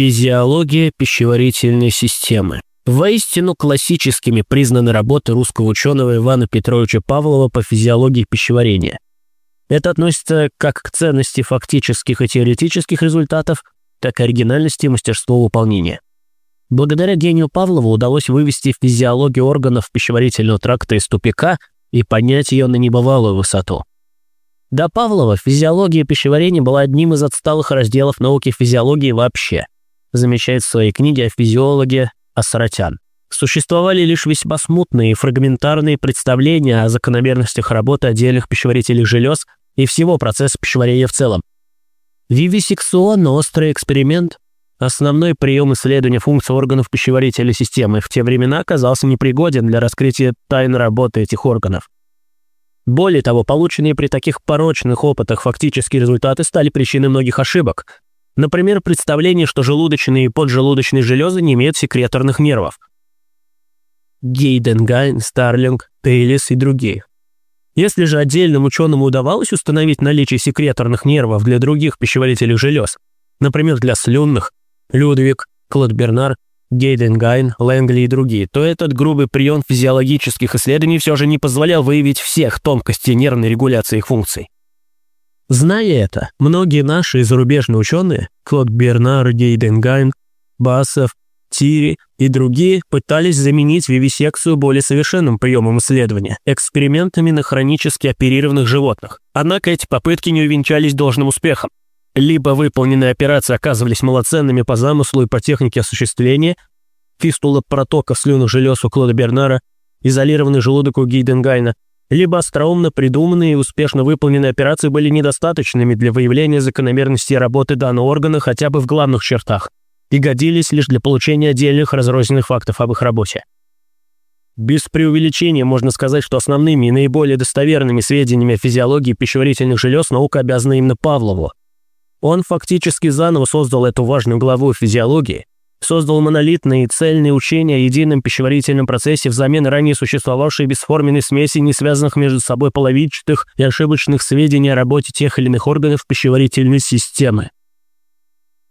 Физиология пищеварительной системы. Воистину классическими признаны работы русского ученого Ивана Петровича Павлова по физиологии пищеварения. Это относится как к ценности фактических и теоретических результатов, так и оригинальности и мастерству выполнения. Благодаря гению Павлова удалось вывести физиологию органов пищеварительного тракта из тупика и поднять ее на небывалую высоту. До Павлова физиология пищеварения была одним из отсталых разделов науки физиологии вообще, замечает в своей книге о физиологе Асаратян. Существовали лишь весьма смутные и фрагментарные представления о закономерностях работы отдельных пищеварительных желез и всего процесса пищеварения в целом. Вивисекционно-острый эксперимент, основной прием исследования функций органов пищеварительной системы, в те времена оказался непригоден для раскрытия тайн работы этих органов. Более того, полученные при таких порочных опытах фактические результаты стали причиной многих ошибок. Например, представление, что желудочные и поджелудочные железы не имеют секреторных нервов. Гейденгайн, Старлинг, Тейлис и другие. Если же отдельным ученым удавалось установить наличие секреторных нервов для других пищеварительных желез, например, для слюнных, Людвиг, Клод Бернар, Гейденгайн, Лэнгли и другие, то этот грубый прием физиологических исследований все же не позволял выявить всех тонкостей нервной регуляции их функций. Зная это, многие наши зарубежные ученые, Клод Бернар, Гейденгайн, Басов, Тири и другие пытались заменить вивисекцию более совершенным приемом исследования – экспериментами на хронически оперированных животных. Однако эти попытки не увенчались должным успехом. Либо выполненные операции оказывались малоценными по замыслу и по технике осуществления, фистула протока слюнных желез у Клода Бернара, изолированный желудок у Гейденгайна, либо остроумно придуманные и успешно выполненные операции были недостаточными для выявления закономерности работы данного органа хотя бы в главных чертах и годились лишь для получения отдельных разрозненных фактов об их работе. Без преувеличения можно сказать, что основными и наиболее достоверными сведениями о физиологии пищеварительных желез наука обязана именно Павлову, он фактически заново создал эту важную главу физиологии, создал монолитные и цельные учения о едином пищеварительном процессе взамен ранее существовавшей бесформенной смеси не связанных между собой половичатых и ошибочных сведений о работе тех или иных органов пищеварительной системы.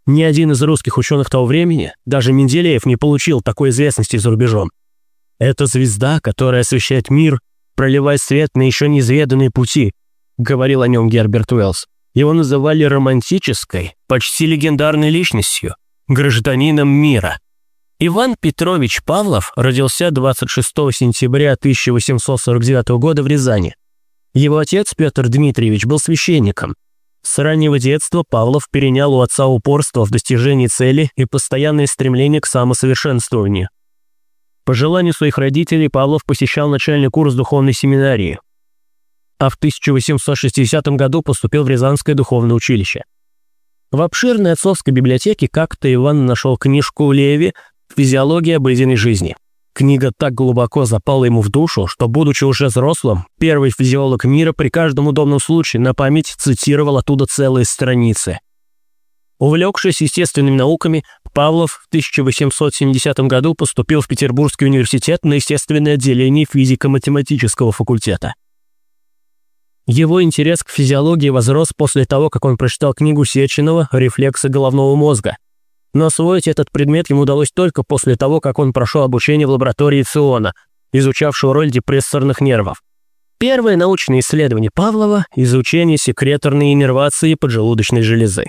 Ни один из русских ученых того времени, даже Менделеев, не получил такой известности за рубежом. Это звезда, которая освещает мир, проливая свет на еще неизведанные пути, говорил о нем Герберт Уэллс. Его называли романтической, почти легендарной личностью, гражданином мира. Иван Петрович Павлов родился 26 сентября 1849 года в Рязани. Его отец Петр Дмитриевич был священником. С раннего детства Павлов перенял у отца упорство в достижении цели и постоянное стремление к самосовершенствованию. По желанию своих родителей Павлов посещал начальный курс духовной семинарии а в 1860 году поступил в Рязанское духовное училище. В обширной отцовской библиотеке как-то Иван нашел книжку Леви «Физиология обыденной жизни». Книга так глубоко запала ему в душу, что, будучи уже взрослым, первый физиолог мира при каждом удобном случае на память цитировал оттуда целые страницы. Увлекшись естественными науками, Павлов в 1870 году поступил в Петербургский университет на естественное отделение физико-математического факультета. Его интерес к физиологии возрос после того, как он прочитал книгу Сеченова «Рефлексы головного мозга». Но освоить этот предмет ему удалось только после того, как он прошел обучение в лаборатории Циона, изучавшего роль депрессорных нервов. Первое научное исследование Павлова – изучение секреторной иннервации поджелудочной железы.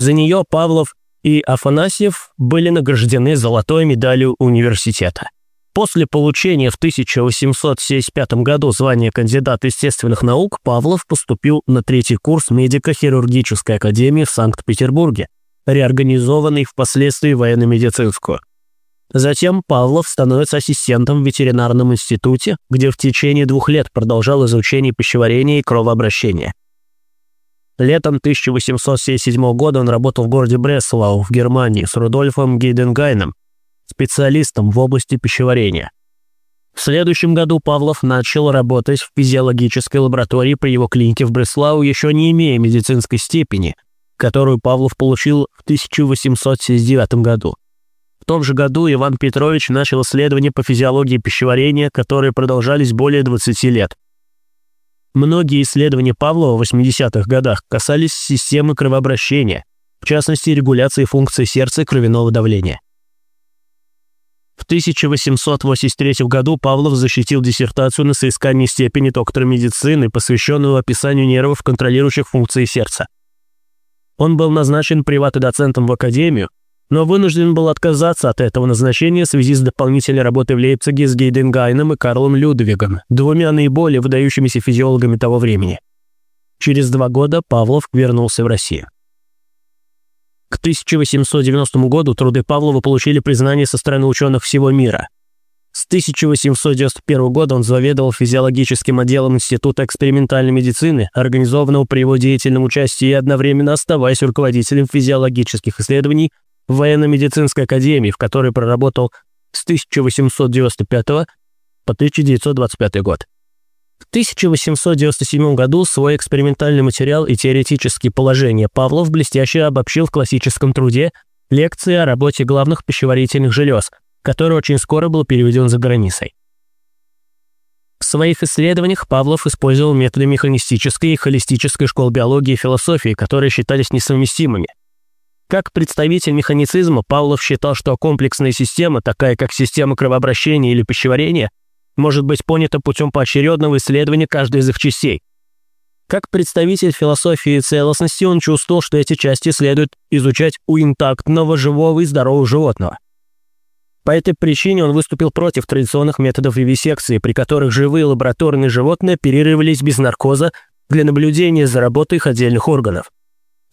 За нее Павлов и Афанасьев были награждены золотой медалью университета. После получения в 1875 году звания кандидата естественных наук Павлов поступил на третий курс медико-хирургической академии в Санкт-Петербурге, реорганизованный впоследствии военно-медицинскую. Затем Павлов становится ассистентом в ветеринарном институте, где в течение двух лет продолжал изучение пищеварения и кровообращения. Летом 1877 года он работал в городе Бреслау в Германии с Рудольфом Гейденгайном, специалистом в области пищеварения. В следующем году Павлов начал работать в физиологической лаборатории при его клинике в Бреслау, еще не имея медицинской степени, которую Павлов получил в 1879 году. В том же году Иван Петрович начал исследования по физиологии пищеварения, которые продолжались более 20 лет. Многие исследования Павлова в 80-х годах касались системы кровообращения, в частности регуляции функций сердца и кровяного давления. В 1883 году Павлов защитил диссертацию на соискании степени доктора медицины, посвященную описанию нервов, контролирующих функции сердца. Он был назначен приват-доцентом в академию, но вынужден был отказаться от этого назначения в связи с дополнительной работой в Лейпциге с Гейденгайном и Карлом Людвигом, двумя наиболее выдающимися физиологами того времени. Через два года Павлов вернулся в Россию. К 1890 году труды Павлова получили признание со стороны ученых всего мира. С 1891 года он заведовал физиологическим отделом Института экспериментальной медицины, организованного при его деятельном участии и одновременно оставаясь руководителем физиологических исследований военно-медицинской академии, в которой проработал с 1895 по 1925 год. В 1897 году свой экспериментальный материал и теоретические положения Павлов блестяще обобщил в классическом труде лекции о работе главных пищеварительных желез, который очень скоро был переведен за границей. В своих исследованиях Павлов использовал методы механистической и холистической школ биологии и философии, которые считались несовместимыми. Как представитель механицизма, Павлов считал, что комплексная система, такая как система кровообращения или пищеварения, может быть понята путем поочередного исследования каждой из их частей. Как представитель философии целостности он чувствовал, что эти части следует изучать у интактного, живого и здорового животного. По этой причине он выступил против традиционных методов вивисекции, при которых живые лабораторные животные оперировались без наркоза для наблюдения за работой их отдельных органов.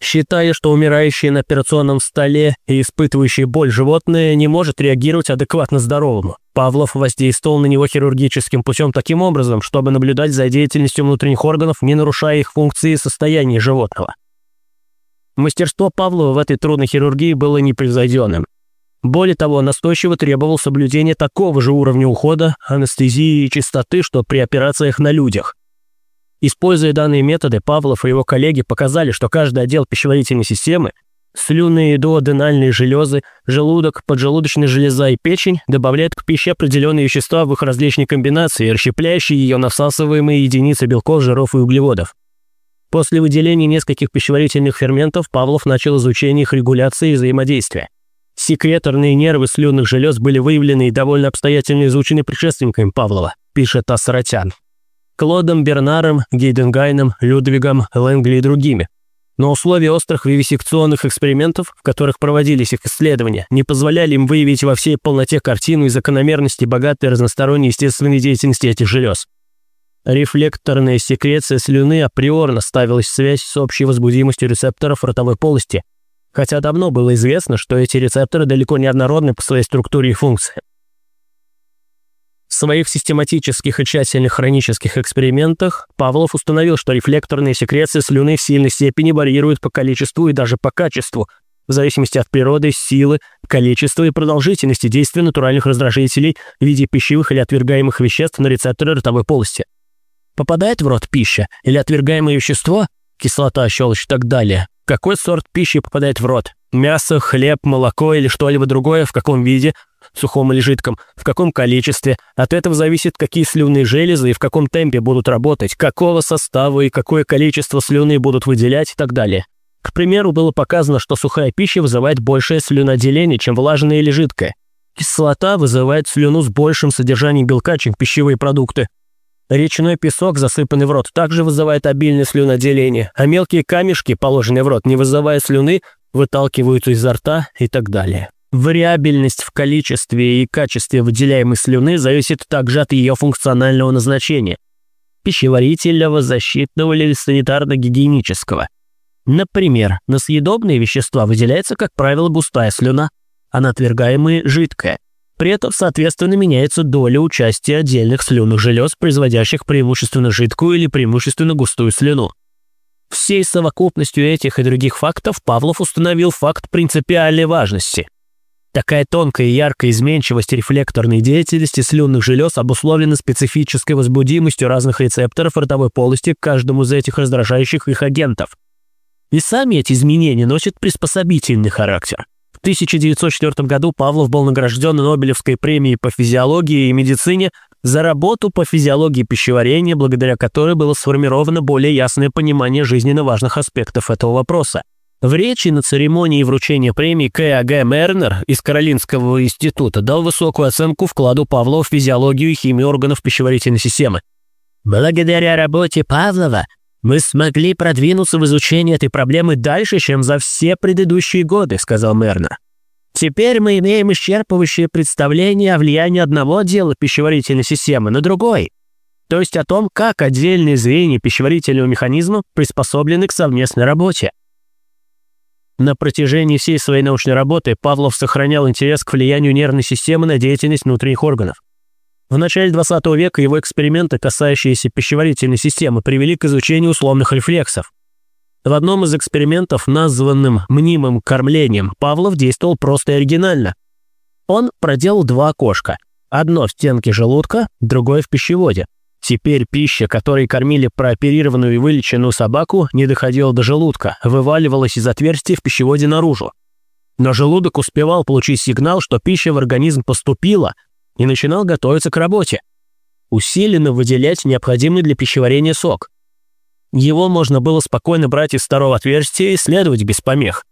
Считая, что умирающее на операционном столе и испытывающее боль животное не может реагировать адекватно здоровому, Павлов воздействовал на него хирургическим путем таким образом, чтобы наблюдать за деятельностью внутренних органов, не нарушая их функции и состояния животного. Мастерство Павлова в этой трудной хирургии было непревзойденным. Более того, настойчиво требовал соблюдения такого же уровня ухода, анестезии и чистоты, что при операциях на людях. Используя данные методы, Павлов и его коллеги показали, что каждый отдел пищеварительной системы слюнные дуоденальные железы, желудок, поджелудочная железа и печень добавляют к пище определенные вещества в их различной комбинации, расщепляющие ее на всасываемые единицы белков, жиров и углеводов. После выделения нескольких пищеварительных ферментов Павлов начал изучение их регуляции и взаимодействия. Секреторные нервы слюнных желез были выявлены и довольно обстоятельно изучены предшественниками Павлова, пишет Ассаратян. Клодом Бернаром, Гейденгайном, Людвигом, Лэнгли и другими. Но условия острых вивисекционных экспериментов, в которых проводились их исследования, не позволяли им выявить во всей полноте картину и закономерности богатой разносторонней естественной деятельности этих желез. Рефлекторная секреция слюны априорно ставилась в связь с общей возбудимостью рецепторов ротовой полости, хотя давно было известно, что эти рецепторы далеко не однородны по своей структуре и функции. Своих систематических и тщательных хронических экспериментах Павлов установил, что рефлекторные секреции слюны в сильной степени варьируют по количеству и даже по качеству, в зависимости от природы, силы, количества и продолжительности действия натуральных раздражителей в виде пищевых или отвергаемых веществ на рецепторы ротовой полости. Попадает в рот пища или отвергаемое вещество, кислота, щелочь и так далее, какой сорт пищи попадает в рот? Мясо, хлеб, молоко или что-либо другое, в каком виде, сухом или жидком, в каком количестве. От этого зависит, какие слюнные железы и в каком темпе будут работать, какого состава и какое количество слюны будут выделять и так далее. К примеру, было показано, что сухая пища вызывает большее слюноотделение, чем влажная или жидкая. Кислота вызывает слюну с большим содержанием белка, чем пищевые продукты. Речной песок, засыпанный в рот, также вызывает обильное слюноотделение, а мелкие камешки, положенные в рот, не вызывая слюны, выталкиваются изо рта и так далее. Вариабельность в количестве и качестве выделяемой слюны зависит также от ее функционального назначения – пищеварительного, защитного или санитарно-гигиенического. Например, на съедобные вещества выделяется, как правило, густая слюна, а на отвергаемые – жидкая. При этом, соответственно, меняется доля участия отдельных слюнных желез, производящих преимущественно жидкую или преимущественно густую слюну. Всей совокупностью этих и других фактов Павлов установил факт принципиальной важности – Такая тонкая и яркая изменчивость рефлекторной деятельности слюнных желез обусловлена специфической возбудимостью разных рецепторов ротовой полости к каждому из этих раздражающих их агентов. И сами эти изменения носят приспособительный характер. В 1904 году Павлов был награжден Нобелевской премией по физиологии и медицине за работу по физиологии пищеварения, благодаря которой было сформировано более ясное понимание жизненно важных аспектов этого вопроса. В речи на церемонии вручения премии К.А.Г. Мернер из Каролинского института дал высокую оценку вкладу Павлова в физиологию и химию органов пищеварительной системы. «Благодаря работе Павлова мы смогли продвинуться в изучении этой проблемы дальше, чем за все предыдущие годы», — сказал Мернер. «Теперь мы имеем исчерпывающее представление о влиянии одного отдела пищеварительной системы на другой, то есть о том, как отдельные звенья пищеварительного механизма приспособлены к совместной работе. На протяжении всей своей научной работы Павлов сохранял интерес к влиянию нервной системы на деятельность внутренних органов. В начале 20 века его эксперименты, касающиеся пищеварительной системы, привели к изучению условных рефлексов. В одном из экспериментов, названным мнимым кормлением, Павлов действовал просто и оригинально. Он проделал два окошка. Одно в стенке желудка, другое в пищеводе. Теперь пища, которой кормили прооперированную и вылеченную собаку, не доходила до желудка, вываливалась из отверстия в пищеводе наружу. Но желудок успевал получить сигнал, что пища в организм поступила, и начинал готовиться к работе. Усиленно выделять необходимый для пищеварения сок. Его можно было спокойно брать из второго отверстия и следовать без помех.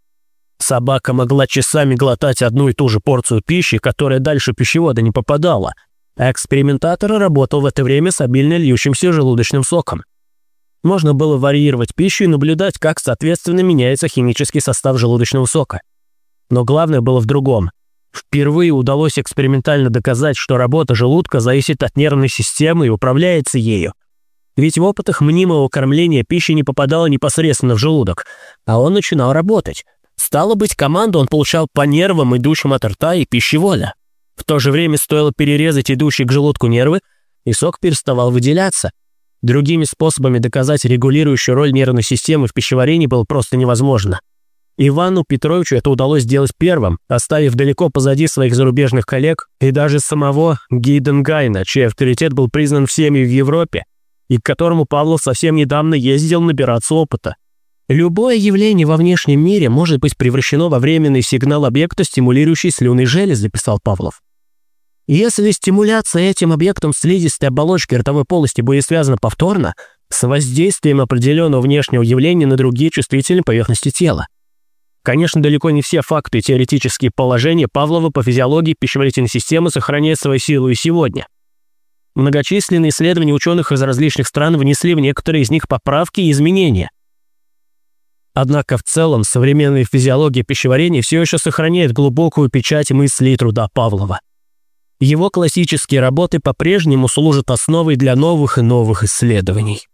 Собака могла часами глотать одну и ту же порцию пищи, которая дальше пищевода не попадала – экспериментатор работал в это время с обильно льющимся желудочным соком. Можно было варьировать пищу и наблюдать, как, соответственно, меняется химический состав желудочного сока. Но главное было в другом. Впервые удалось экспериментально доказать, что работа желудка зависит от нервной системы и управляется ею. Ведь в опытах мнимого кормления пища не попадала непосредственно в желудок, а он начинал работать. Стало быть, команду он получал по нервам, идущим от рта и пищевода. В то же время стоило перерезать идущие к желудку нервы, и сок переставал выделяться. Другими способами доказать регулирующую роль нервной системы в пищеварении было просто невозможно. Ивану Петровичу это удалось сделать первым, оставив далеко позади своих зарубежных коллег и даже самого Гейденгайна, чей авторитет был признан всеми в Европе, и к которому Павлов совсем недавно ездил набираться опыта. Любое явление во внешнем мире может быть превращено во временный сигнал объекта, стимулирующий слюнной железы, писал Павлов. Если стимуляция этим объектом слизистой оболочки ротовой полости будет связана повторно с воздействием определенного внешнего явления на другие чувствительные поверхности тела. Конечно, далеко не все факты и теоретические положения Павлова по физиологии пищеварительной системы сохраняют свою силу и сегодня. Многочисленные исследования ученых из различных стран внесли в некоторые из них поправки и изменения. Однако в целом современная физиология пищеварения все еще сохраняет глубокую печать мысли и труда Павлова. Его классические работы по-прежнему служат основой для новых и новых исследований.